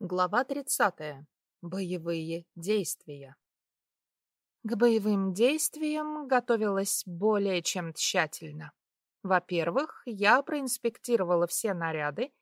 Глава 30. Боевые действия. К боевым действиям готовилась более чем тщательно. Во-первых, я проинспектировала все наряды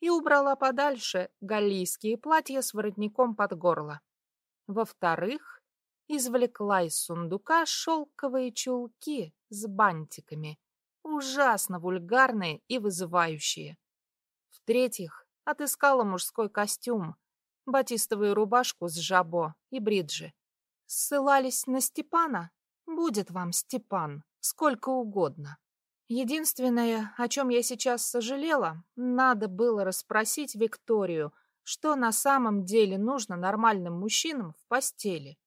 и убрала подальше галлийские платья с воротником под горло. Во-вторых, извлекла из сундука шелковые чулки с бантиками, ужасно вульгарные и вызывающие. В-третьих, Отыскала мужской костюм, батистовую рубашку с жабо и бриджи. Ссылались на Степана? Будет вам Степан, сколько угодно. Единственное, о чем я сейчас сожалела, надо было расспросить Викторию, что на самом деле нужно нормальным мужчинам в постели.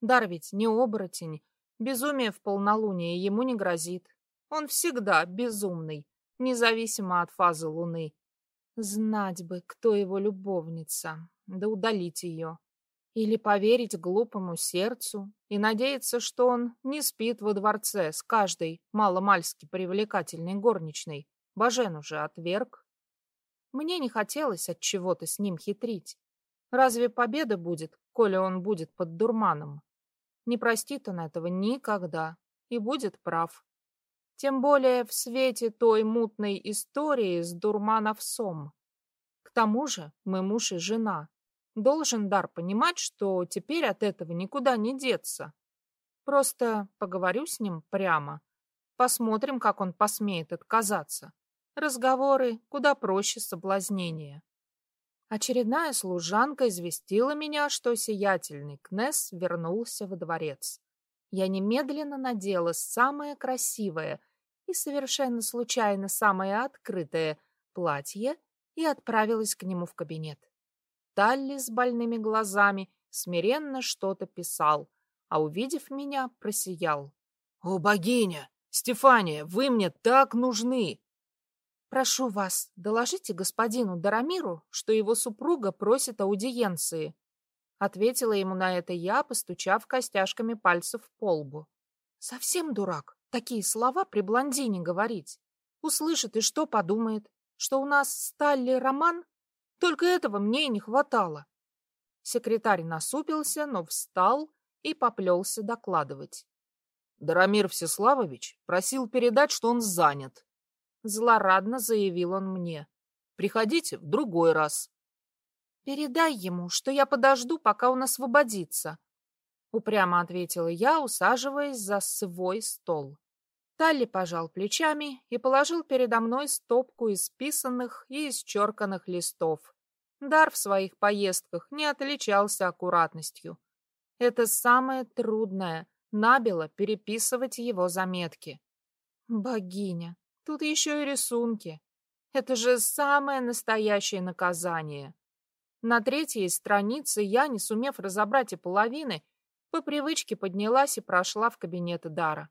Дар ведь не оборотень, безумие в полнолуние ему не грозит. Он всегда безумный, независимо от фазы луны. Знать бы, кто его любовница, да удалить ее. Или поверить глупому сердцу и надеяться, что он не спит во дворце с каждой маломальски привлекательной горничной. Бажен уже отверг. Мне не хотелось от чего-то с ним хитрить. Разве победа будет, коли он будет под дурманом? Не простит он этого никогда и будет прав. Тем более в свете той мутной истории с дурмановцом. К тому же мы муж и жена. Должен Дар понимать, что теперь от этого никуда не деться. Просто поговорю с ним прямо. Посмотрим, как он посмеет отказаться. Разговоры куда проще соблазнения. Очередная служанка известила меня, что сиятельный Кнесс вернулся во дворец. Я немедленно надела самое красивое и совершенно случайно самое открытое платье и отправилась к нему в кабинет. Талли с больными глазами смиренно что-то писал, а, увидев меня, просиял. — О, богиня! Стефания, вы мне так нужны! — Прошу вас, доложите господину Дарамиру, что его супруга просит аудиенции. Ответила ему на это я, постучав костяшками пальцев по лбу. Совсем дурак такие слова при блондине говорить. Услышит и что подумает? Что у нас с Талли роман? Только этого мне и не хватало. Секретарь насупился, но встал и поплелся докладывать. Дарамир Всеславович просил передать, что он занят. Злорадно заявил он мне. Приходите в другой раз. Передай ему, что я подожду, пока он освободится. Упрямо ответила я, усаживаясь за свой стол. Талли пожал плечами и положил передо мной стопку исписанных и исчерканных листов. Дар в своих поездках не отличался аккуратностью. Это самое трудное — набело переписывать его заметки. Богиня, тут еще и рисунки. Это же самое настоящее наказание. На третьей странице я, не сумев разобрать и половины, по привычке поднялась и прошла в кабинет Дара.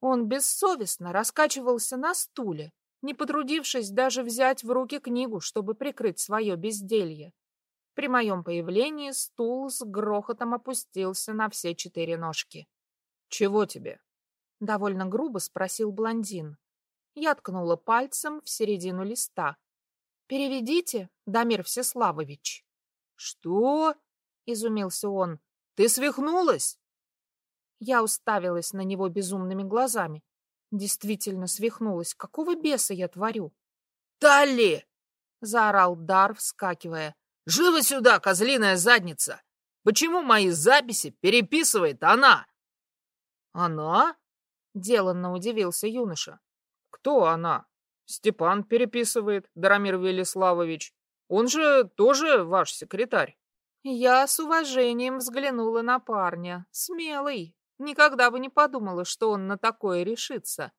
Он бессовестно раскачивался на стуле, не потрудившись даже взять в руки книгу, чтобы прикрыть свое безделье. При моем появлении стул с грохотом опустился на все четыре ножки. — Чего тебе? — довольно грубо спросил блондин. Я ткнула пальцем в середину листа. — Переведите, Дамир Всеславович. — Что? — изумился он. — Ты свихнулась? Я уставилась на него безумными глазами. Действительно свихнулась. Какого беса я творю? «Талли!» — заорал Дар, вскакивая. «Живо сюда, козлиная задница! Почему мои записи переписывает она?» «Она?» — деланно удивился юноша. «Кто она?» «Степан переписывает, Дарамир Велиславович. Он же тоже ваш секретарь». Я с уважением взглянула на парня. Смелый, Никогда бы не подумала, что он на такое решится.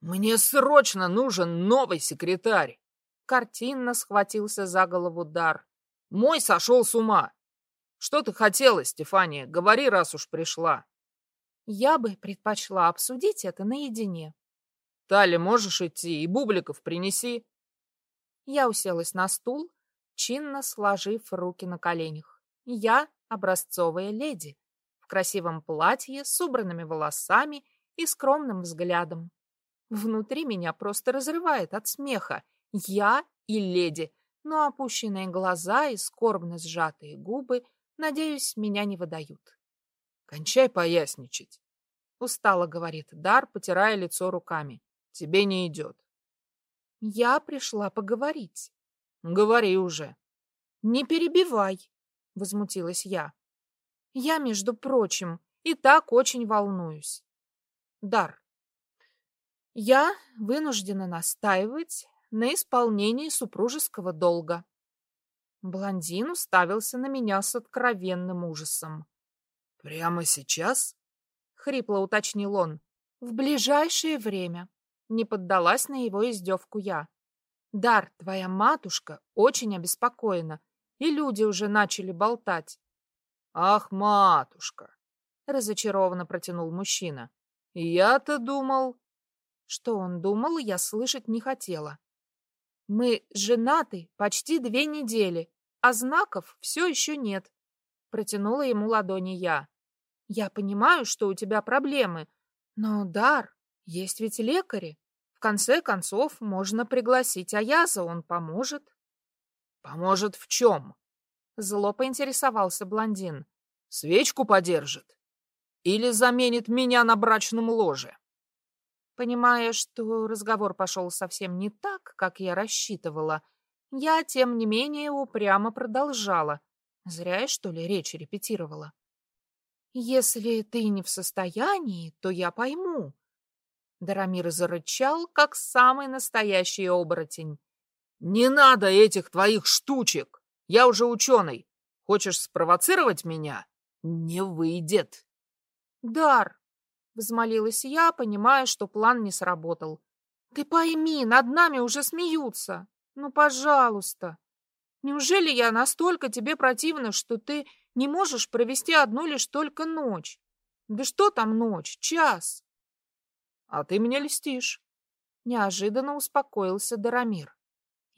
«Мне срочно нужен новый секретарь!» Картинно схватился за голову Дар. «Мой сошел с ума!» «Что ты хотела, Стефания? Говори, раз уж пришла!» «Я бы предпочла обсудить это наедине». «Тали, можешь идти, и бубликов принеси!» Я уселась на стул, чинно сложив руки на коленях. Я образцовая леди красивом платье, с убранными волосами и скромным взглядом. Внутри меня просто разрывает от смеха. Я и леди. но опущенные глаза и скорбно сжатые губы, надеюсь, меня не выдают. «Кончай поясничать», — устало говорит Дар, потирая лицо руками. «Тебе не идет». «Я пришла поговорить». «Говори уже». «Не перебивай», — возмутилась я. «Я, между прочим, и так очень волнуюсь». «Дар, я вынуждена настаивать на исполнении супружеского долга. Блондин уставился на меня с откровенным ужасом. «Прямо сейчас?» — хрипло уточнил он. «В ближайшее время». Не поддалась на его издевку я. «Дар, твоя матушка очень обеспокоена, и люди уже начали болтать». «Ах, матушка!» — разочарованно протянул мужчина. «Я-то думал...» Что он думал, я слышать не хотела. Мы женаты почти две недели, а знаков все еще нет. Протянула ему ладони я. Я понимаю, что у тебя проблемы, но, Дар, есть ведь лекари. В конце концов, можно пригласить Аяза, он поможет. Поможет в чем? Зло поинтересовался блондин. Свечку подержит? Или заменит меня на брачном ложе? Понимая, что разговор пошел совсем не так, как я рассчитывала, я, тем не менее, упрямо продолжала. Зря я, что ли, речь репетировала. «Если ты не в состоянии, то я пойму». Дарамир зарычал, как самый настоящий оборотень. «Не надо этих твоих штучек! Я уже ученый. Хочешь спровоцировать меня? Не выйдет!» «Дар, Взмолилась я, понимая, что план не сработал. Ты пойми, над нами уже смеются. Ну, пожалуйста. Неужели я настолько тебе противна, что ты не можешь провести одну лишь только ночь? Да что там ночь? Час. А ты меня льстишь. Неожиданно успокоился Дарамир.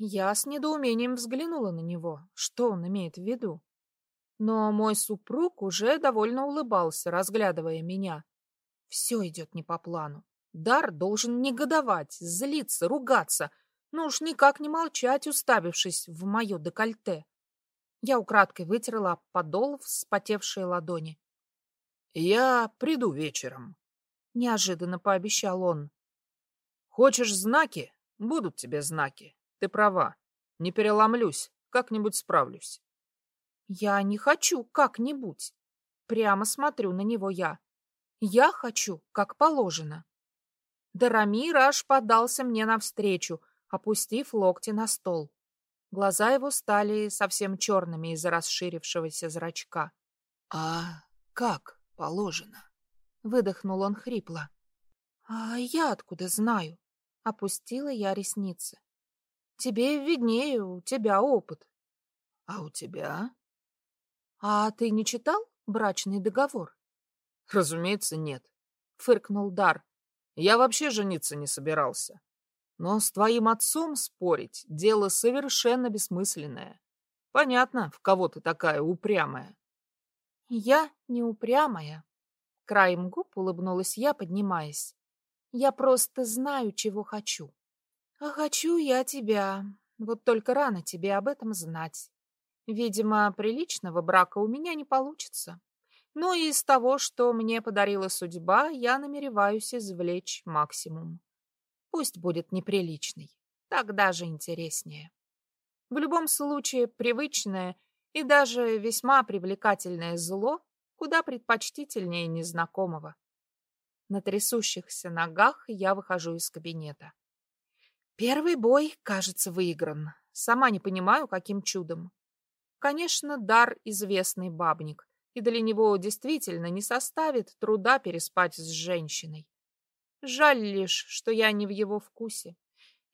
Я с недоумением взглянула на него. Что он имеет в виду? Но мой супруг уже довольно улыбался, разглядывая меня. Все идет не по плану. Дар должен негодовать, злиться, ругаться, но уж никак не молчать, уставившись в мое декольте. Я украдкой вытерла подол вспотевшие ладони. — Я приду вечером, — неожиданно пообещал он. — Хочешь знаки? Будут тебе знаки. Ты права. Не переломлюсь, как-нибудь справлюсь. — Я не хочу как-нибудь. Прямо смотрю на него я. Я хочу, как положено. Дарамир аж подался мне навстречу, опустив локти на стол. Глаза его стали совсем черными из-за расширившегося зрачка. — А как положено? — выдохнул он хрипло. — А я откуда знаю? — опустила я ресницы. — Тебе виднее, у тебя опыт. — А у тебя? — А ты не читал брачный договор? Разумеется, нет. Фыркнул Дар. Я вообще жениться не собирался. Но с твоим отцом спорить — дело совершенно бессмысленное. Понятно, в кого ты такая упрямая. Я не упрямая. Краем губ улыбнулась я, поднимаясь. Я просто знаю, чего хочу. А хочу я тебя. Вот только рано тебе об этом знать. Видимо, приличного брака у меня не получится. Но из того, что мне подарила судьба, я намереваюсь извлечь максимум. Пусть будет неприличный, так даже интереснее. В любом случае, привычное и даже весьма привлекательное зло куда предпочтительнее незнакомого. На трясущихся ногах я выхожу из кабинета. Первый бой, кажется, выигран. Сама не понимаю, каким чудом. Конечно, дар известный бабник, и для него действительно не составит труда переспать с женщиной. Жаль лишь, что я не в его вкусе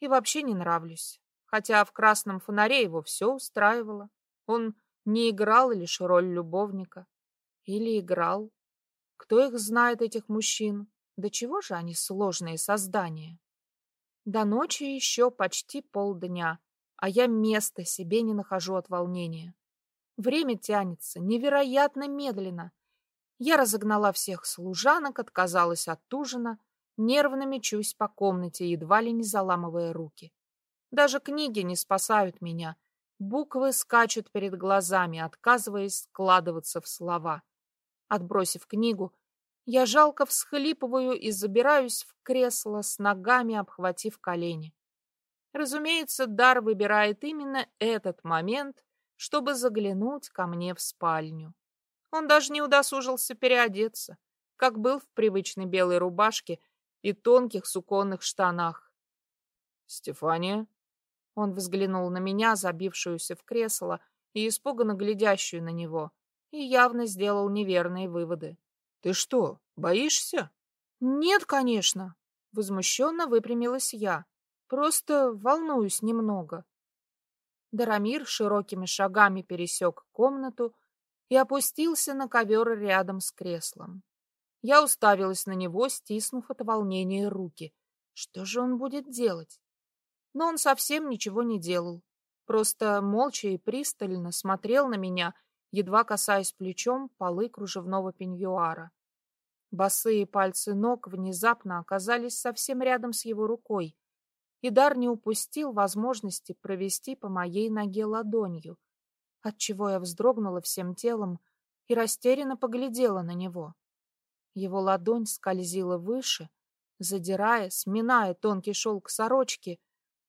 и вообще не нравлюсь, хотя в «Красном фонаре» его все устраивало. Он не играл лишь роль любовника. Или играл. Кто их знает, этих мужчин? Да чего же они сложные создания? До ночи еще почти полдня, а я места себе не нахожу от волнения. Время тянется невероятно медленно. Я разогнала всех служанок, отказалась от ужина, нервно мечусь по комнате, едва ли не заламывая руки. Даже книги не спасают меня. Буквы скачут перед глазами, отказываясь складываться в слова. Отбросив книгу, я жалко всхлипываю и забираюсь в кресло с ногами, обхватив колени. Разумеется, Дар выбирает именно этот момент, чтобы заглянуть ко мне в спальню. Он даже не удосужился переодеться, как был в привычной белой рубашке и тонких суконных штанах. «Стефания?» Он взглянул на меня, забившуюся в кресло и испуганно глядящую на него, и явно сделал неверные выводы. «Ты что, боишься?» «Нет, конечно!» Возмущенно выпрямилась я. «Просто волнуюсь немного». Дарамир широкими шагами пересек комнату и опустился на ковер рядом с креслом. Я уставилась на него, стиснув от волнения руки. Что же он будет делать? Но он совсем ничего не делал. Просто молча и пристально смотрел на меня, едва касаясь плечом полы кружевного пеньюара. Босые пальцы ног внезапно оказались совсем рядом с его рукой, и Дар не упустил возможности провести по моей ноге ладонью, отчего я вздрогнула всем телом и растерянно поглядела на него. Его ладонь скользила выше, задирая, сминая тонкий шелк сорочки,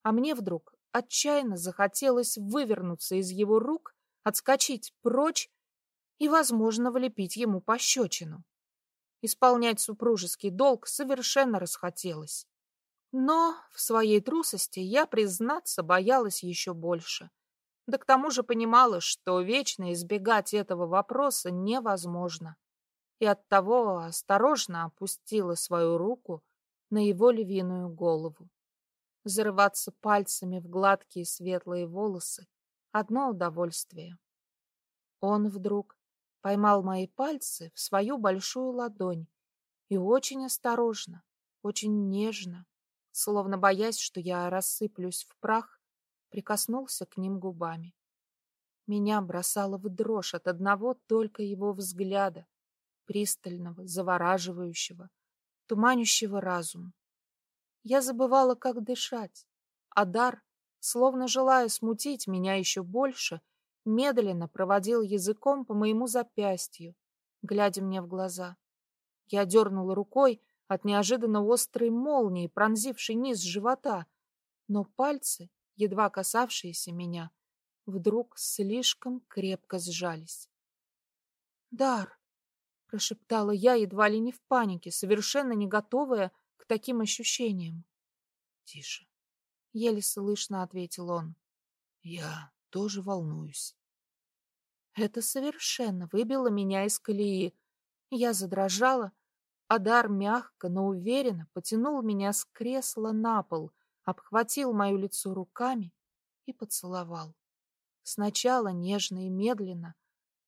а мне вдруг отчаянно захотелось вывернуться из его рук, отскочить прочь и, возможно, влепить ему пощечину. Исполнять супружеский долг совершенно расхотелось. Но в своей трусости я, признаться, боялась еще больше. Да к тому же понимала, что вечно избегать этого вопроса невозможно и оттого осторожно опустила свою руку на его львиную голову. Зарываться пальцами в гладкие светлые волосы — одно удовольствие. Он вдруг поймал мои пальцы в свою большую ладонь и очень осторожно, очень нежно, словно боясь, что я рассыплюсь в прах, прикоснулся к ним губами. Меня бросало в дрожь от одного только его взгляда, пристального, завораживающего, туманящего разум. Я забывала, как дышать, а дар, словно желая смутить меня еще больше, медленно проводил языком по моему запястью, глядя мне в глаза. Я дернула рукой от неожиданно острой молнии, пронзившей низ живота, но пальцы, едва касавшиеся меня, вдруг слишком крепко сжались. «Дар!» прошептала я, едва ли не в панике, совершенно не готовая к таким ощущениям. Тише. Еле слышно ответил он. Я тоже волнуюсь. Это совершенно выбило меня из колеи. Я задрожала, а Дар мягко, но уверенно потянул меня с кресла на пол, обхватил мое лицо руками и поцеловал. Сначала нежно и медленно,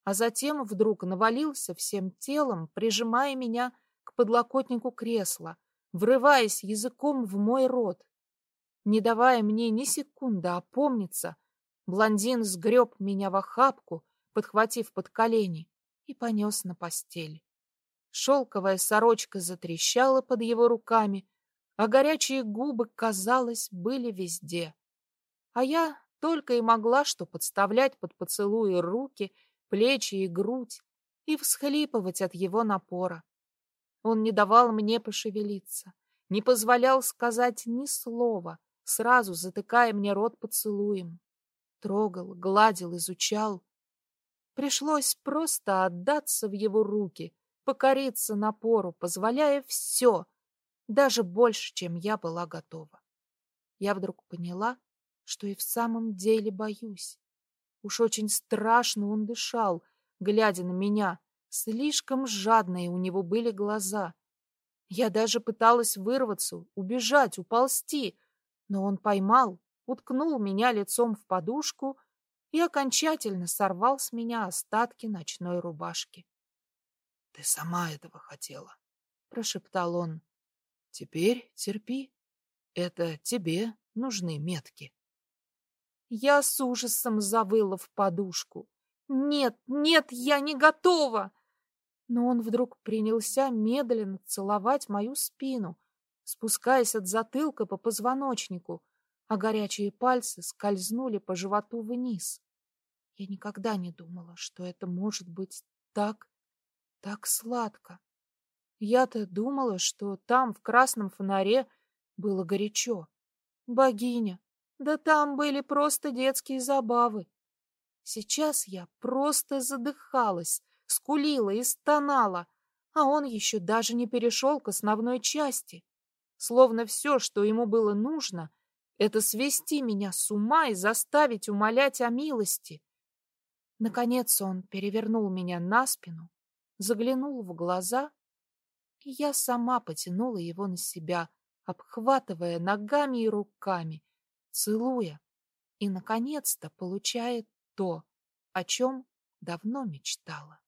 а затем вдруг навалился всем телом, прижимая меня к подлокотнику кресла, врываясь языком в мой рот. Не давая мне ни секунды опомниться, блондин сгреб меня в охапку, подхватив под колени, и понес на постель. Шелковая сорочка затрещала под его руками, а горячие губы, казалось, были везде. А я только и могла что подставлять под поцелуи руки плечи и грудь и всхлипывать от его напора. Он не давал мне пошевелиться, не позволял сказать ни слова, сразу затыкая мне рот поцелуем. Трогал, гладил, изучал. Пришлось просто отдаться в его руки, покориться напору, позволяя все, даже больше, чем я была готова. Я вдруг поняла, что и в самом деле боюсь. Уж очень страшно он дышал, глядя на меня. Слишком жадные у него были глаза. Я даже пыталась вырваться, убежать, уползти, но он поймал, уткнул меня лицом в подушку и окончательно сорвал с меня остатки ночной рубашки. — Ты сама этого хотела, — прошептал он. — Теперь терпи. Это тебе нужны метки. Я с ужасом завыла в подушку. «Нет, нет, я не готова!» Но он вдруг принялся медленно целовать мою спину, спускаясь от затылка по позвоночнику, а горячие пальцы скользнули по животу вниз. Я никогда не думала, что это может быть так, так сладко. Я-то думала, что там, в красном фонаре, было горячо. Богиня, да там были просто детские забавы. Сейчас я просто задыхалась, скулила и стонала, а он еще даже не перешел к основной части. Словно все, что ему было нужно, это свести меня с ума и заставить умолять о милости. Наконец он перевернул меня на спину, заглянул в глаза, и я сама потянула его на себя, обхватывая ногами и руками, целуя и, наконец-то, получая то, о чем давно мечтала.